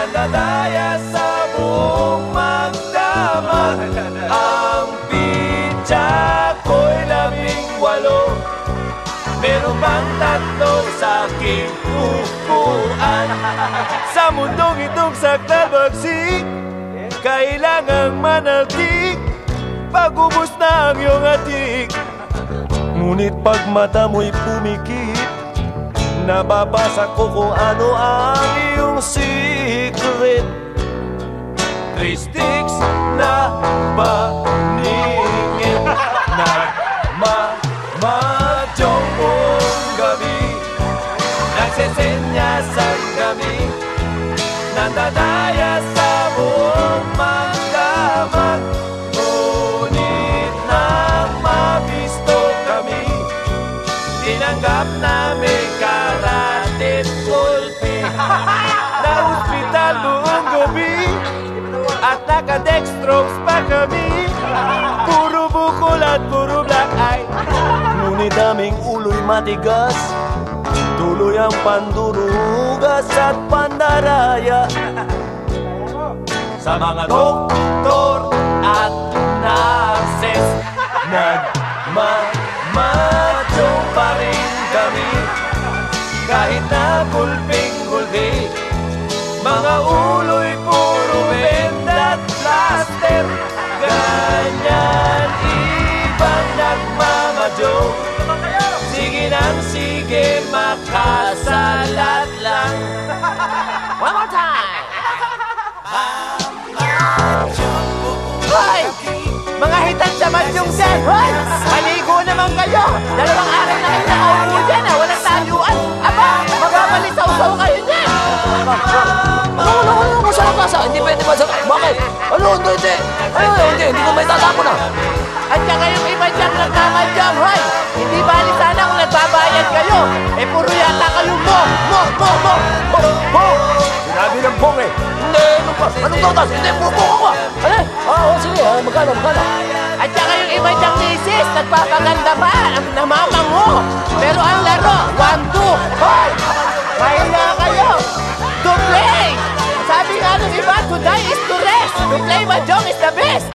Nandadaya sa buong magdamag Ang pizza ko'y labing walo. Meron pang tatlo sa aking upuan. Sa mundong itong sakdalbagsik Kailangang manaltik. Pag-ubos na ang iyong atik. Ngunit pag mata mo'y pumikit Nababasa ko kung ano ang iyong secret Three sticks na paningin Nagmamadyong buong gabi Nagsesenyasan kami Nandadaya sa buong magdamag. Ngunit nang mabisto kami Tinanggap namin At nakadextrose pa kami Puro bukol at puro black eye. Ngunit aming ulo'y matigas Tuloy ang pandurugas at pandaraya. Sa mga doktor at nurses Nagmamadyo pa rin kami. Kahit na gulping-gulpi time! Hoy! Mga hitan sa madyong dyan! Hoy! Maligo naman kayo! Dalawang araw na kayo nakaupo dyan ah! Walang tayuan! Aba! Magabalisaw-saw kayo dyan! Ano, ano, ano, ano, sa kasa? Hindi pwede ba sa... Bakit? Ano, hindi, hindi. Ano, hindi, hindi ko may tatapon na. At saka yung iba dyan nagkamadyang, hoy! Hindi bali sana kung nagbabayad kayo! Eh puro yata kayo mo! Mo! Mo! Mo! Mo, mo. Sinabi ng pong eh Hindi, ano ba? Anong totas? Hindi, buko ko ba? Ano? Ah, oh, sige, ah, magkano, magkano? At saka yung iba dyan misis, nagpapaganda pa! Ang namamango! Pero ang laro, one, two! Hoy! Kaya kayo! To play! Sabi nga ng iba, to die is to rest! To play mahjong is the best!